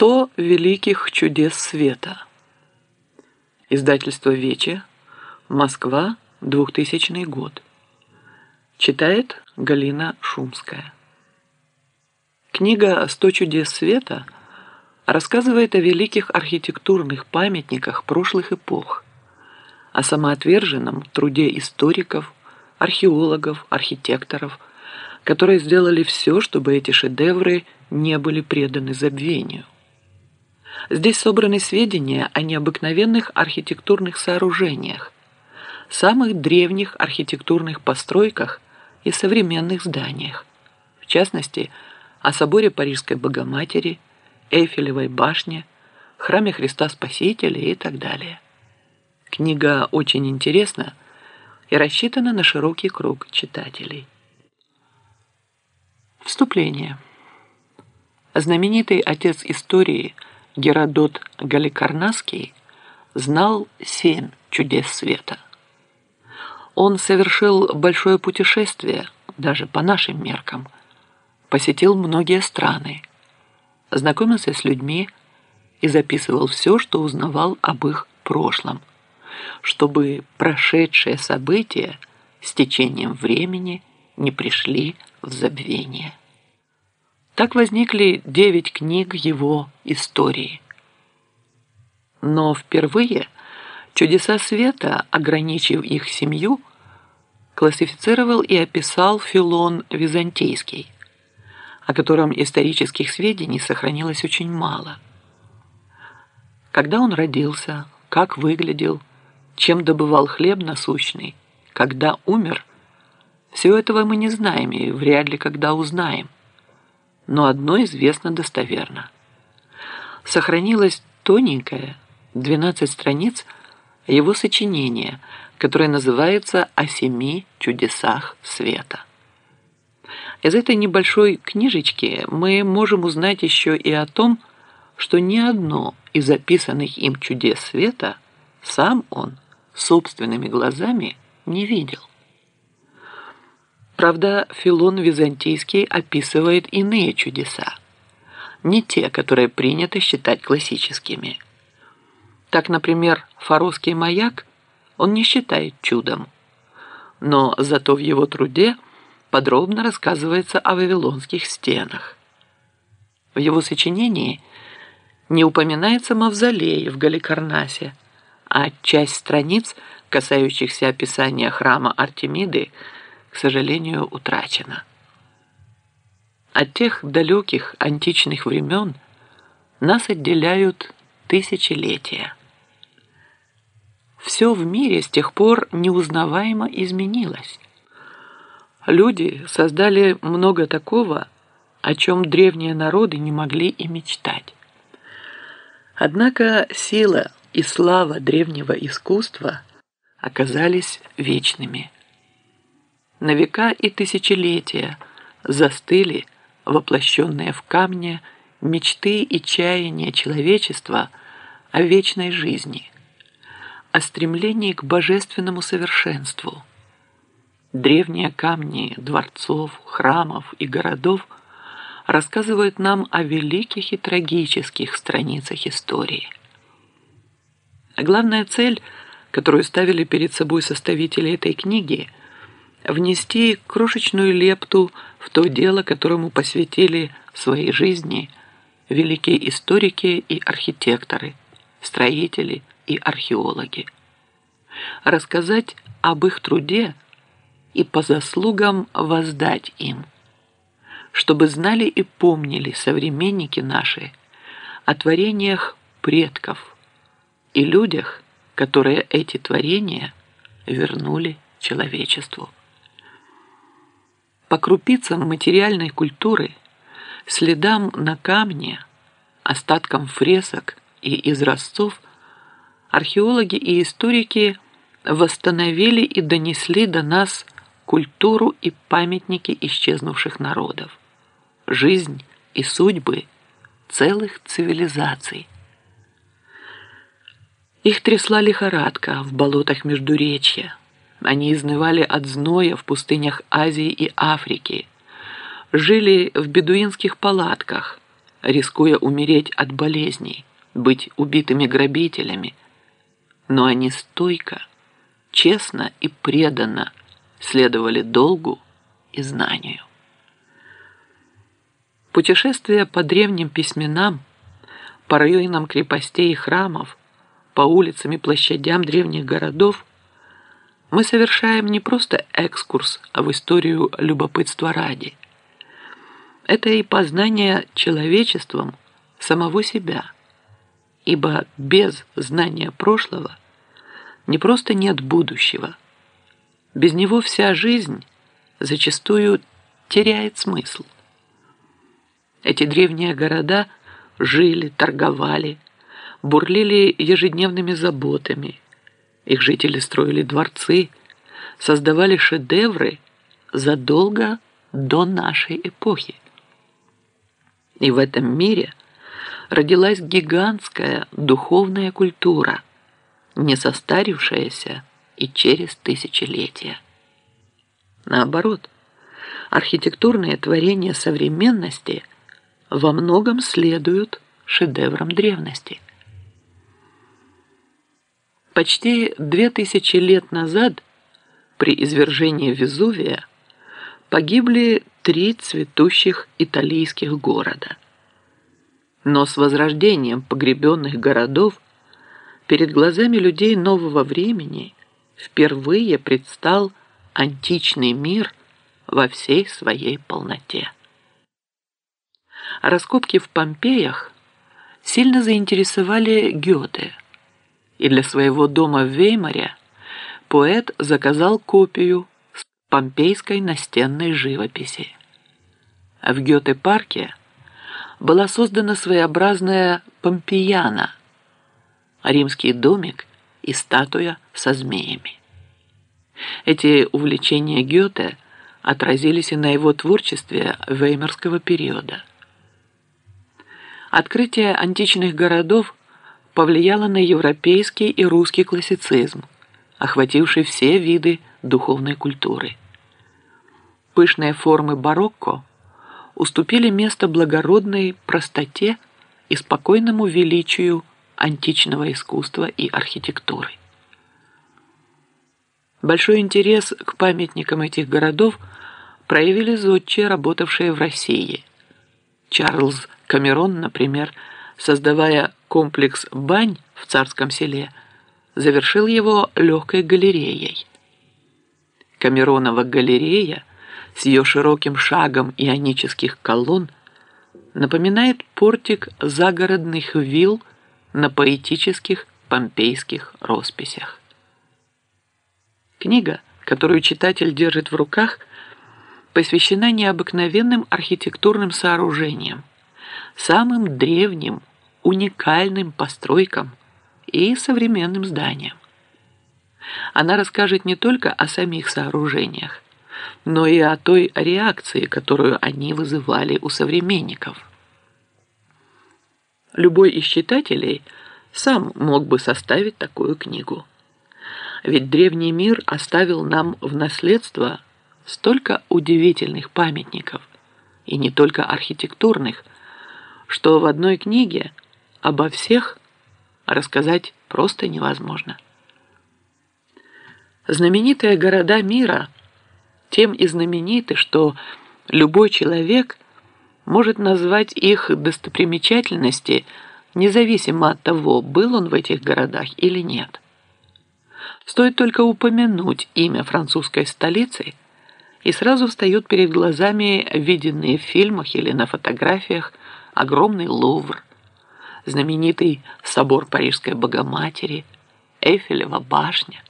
Сто великих чудес света. Издательство Вече. Москва, 2000 год. Читает Галина Шумская. Книга «Сто чудес света» рассказывает о великих архитектурных памятниках прошлых эпох, о самоотверженном труде историков, археологов, архитекторов, которые сделали все, чтобы эти шедевры не были преданы забвению. Здесь собраны сведения о необыкновенных архитектурных сооружениях, самых древних архитектурных постройках и современных зданиях, в частности, о соборе Парижской Богоматери, Эйфелевой башне, храме Христа Спасителя и так далее. Книга очень интересна и рассчитана на широкий круг читателей. Вступление. Знаменитый отец истории Геродот Галикарнасский знал семь чудес света. Он совершил большое путешествие, даже по нашим меркам, посетил многие страны, знакомился с людьми и записывал все, что узнавал об их прошлом, чтобы прошедшие события с течением времени не пришли в забвение. Так возникли девять книг его истории. Но впервые чудеса света, ограничив их семью, классифицировал и описал Филон Византийский, о котором исторических сведений сохранилось очень мало. Когда он родился, как выглядел, чем добывал хлеб насущный, когда умер, всего этого мы не знаем и вряд ли когда узнаем. Но одно известно достоверно. Сохранилось тоненькое, 12 страниц, его сочинение, которое называется «О семи чудесах света». Из этой небольшой книжечки мы можем узнать еще и о том, что ни одно из записанных им чудес света сам он собственными глазами не видел. Правда, Филон Византийский описывает иные чудеса, не те, которые принято считать классическими. Так, например, Фаровский маяк он не считает чудом, но зато в его труде подробно рассказывается о вавилонских стенах. В его сочинении не упоминается мавзолей в Галикарнасе, а часть страниц, касающихся описания храма Артемиды, к сожалению, утрачена. От тех далеких античных времен нас отделяют тысячелетия. Все в мире с тех пор неузнаваемо изменилось. Люди создали много такого, о чем древние народы не могли и мечтать. Однако сила и слава древнего искусства оказались вечными – на века и тысячелетия застыли, воплощенные в камне, мечты и чаяния человечества о вечной жизни, о стремлении к божественному совершенству. Древние камни дворцов, храмов и городов рассказывают нам о великих и трагических страницах истории. Главная цель, которую ставили перед собой составители этой книги – внести крошечную лепту в то дело, которому посвятили своей жизни великие историки и архитекторы, строители и археологи. Рассказать об их труде и по заслугам воздать им, чтобы знали и помнили современники наши о творениях предков и людях, которые эти творения вернули человечеству по крупицам материальной культуры, следам на камне, остаткам фресок и изразцов, археологи и историки восстановили и донесли до нас культуру и памятники исчезнувших народов, жизнь и судьбы целых цивилизаций. Их трясла лихорадка в болотах Междуречья, они изнывали от зноя в пустынях Азии и Африки, жили в бедуинских палатках рискуя умереть от болезней, быть убитыми грабителями, но они стойко, честно и преданно следовали долгу и знанию. Путешествия по древним письменам, по районам крепостей и храмов, по улицам и площадям древних городов мы совершаем не просто экскурс, в историю любопытства ради. Это и познание человечеством самого себя, ибо без знания прошлого не просто нет будущего, без него вся жизнь зачастую теряет смысл. Эти древние города жили, торговали, бурлили ежедневными заботами. Их жители строили дворцы, создавали шедевры задолго до нашей эпохи. И в этом мире родилась гигантская духовная культура, не состарившаяся и через тысячелетия. Наоборот, архитектурные творения современности во многом следуют шедеврам древности. Почти две тысячи лет назад при извержении Везувия погибли три цветущих итальянских города. Но с возрождением погребенных городов перед глазами людей нового времени впервые предстал античный мир во всей своей полноте. Раскопки в Помпеях сильно заинтересовали Гёте, и для своего дома в Веймаре поэт заказал копию с помпейской настенной живописи. В Гёте-парке была создана своеобразная Помпеяна, римский домик и статуя со змеями. Эти увлечения Гёте отразились и на его творчестве веймарского периода. Открытие античных городов повлияло на европейский и русский классицизм, охвативший все виды духовной культуры. Пышные формы барокко уступили место благородной простоте и спокойному величию античного искусства и архитектуры. Большой интерес к памятникам этих городов проявили зодчие, работавшие в России. Чарльз Камерон, например, создавая комплекс бань в Царском селе, завершил его легкой галереей. Камеронова галерея с ее широким шагом ионических колонн напоминает портик загородных вилл на поэтических помпейских росписях. Книга, которую читатель держит в руках, посвящена необыкновенным архитектурным сооружениям, самым древним, уникальным постройкам и современным зданиям. Она расскажет не только о самих сооружениях, но и о той реакции, которую они вызывали у современников. Любой из читателей сам мог бы составить такую книгу. Ведь древний мир оставил нам в наследство столько удивительных памятников, и не только архитектурных, что в одной книге обо всех рассказать просто невозможно. Знаменитые города мира тем и знамениты, что любой человек может назвать их достопримечательности независимо от того, был он в этих городах или нет. Стоит только упомянуть имя французской столицы, и сразу встают перед глазами виденные в фильмах или на фотографиях огромный Лувр, знаменитый собор Парижской Богоматери, Эйфелева башня.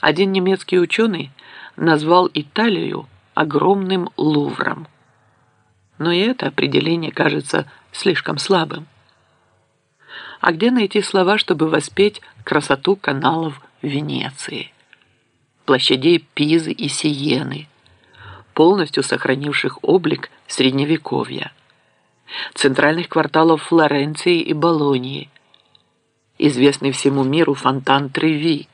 Один немецкий ученый назвал Италию огромным Лувром. Но и это определение кажется слишком слабым. А где найти слова, чтобы воспеть красоту каналов Венеции, площадей Пизы и Сиены, полностью сохранивших облик Средневековья, центральных кварталов Флоренции и Болонии, известный всему миру фонтан Треви.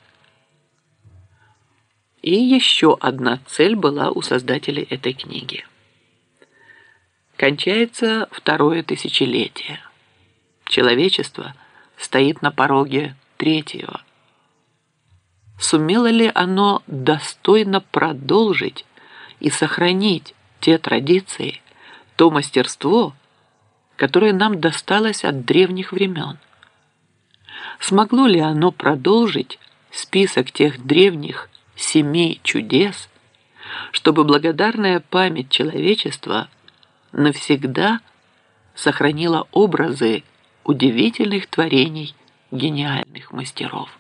И еще одна цель была у создателей этой книги. Кончается второе тысячелетие. Человечество стоит на пороге третьего. Сумело ли оно достойно продолжить и сохранить те традиции, то мастерство, которое нам досталось от древних времен? Смогло ли оно продолжить список тех древних семи чудес, чтобы благодарная память человечества навсегда сохранила образы удивительных творений гениальных мастеров?